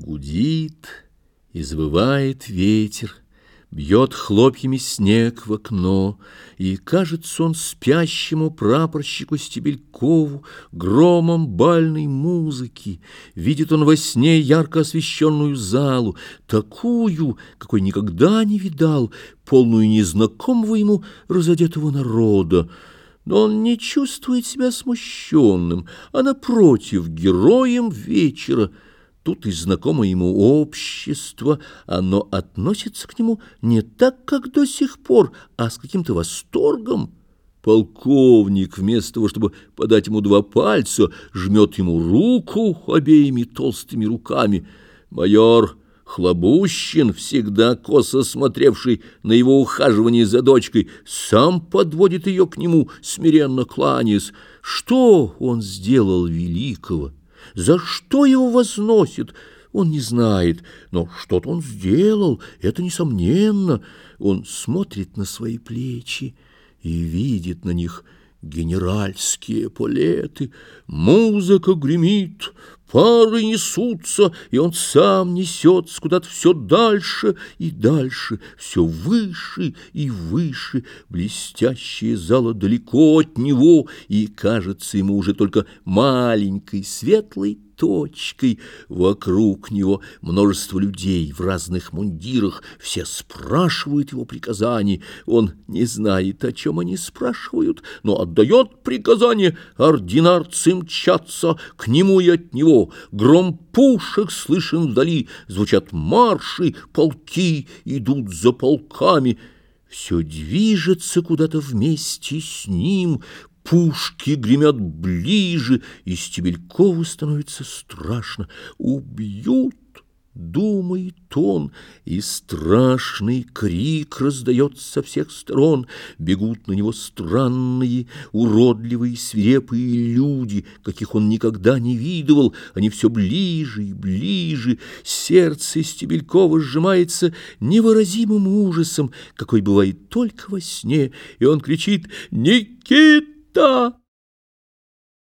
Гудит и завывает ветер, Бьет хлопьями снег в окно, И кажется он спящему прапорщику Стебелькову Громом бальной музыки. Видит он во сне ярко освещенную залу, Такую, какой никогда не видал, Полную незнакомого ему разодетого народа. Но он не чувствует себя смущенным, а, напротив, героем вечера — Тут и знакомо ему общество, оно относится к нему не так, как до сих пор, а с каким-то восторгом. Полковник, вместо того, чтобы подать ему два пальца, жмет ему руку обеими толстыми руками. Майор Хлобущин, всегда косо смотревший на его ухаживание за дочкой, сам подводит ее к нему, смиренно кланяясь. Что он сделал великого? За что его возносит, он не знает, но что-то он сделал, это несомненно. Он смотрит на свои плечи и видит на них генеральские полеты. Музыка гремит, пары несутся, и он сам несется куда-то все дальше и дальше, все выше и выше. Блестящее зало далеко от него, и кажется ему уже только маленькой светлой точкой. Вокруг него множество людей в разных мундирах, все спрашивают его приказаний. Он не знает, о чем они спрашивают, но отдает приказание ординарцы мчаться к нему и от него. Гром пушек слышен вдали, звучат марши, полки идут за полками. Все движется куда-то вместе с ним, Пушки гремят ближе, и Стебелькову становится страшно. Убьют, думает он, и страшный крик раздается со всех сторон. Бегут на него странные, уродливые, свирепые люди, каких он никогда не видывал. Они все ближе и ближе. Сердце Стебелькова сжимается невыразимым ужасом, какой бывает только во сне, и он кричит «Никита!»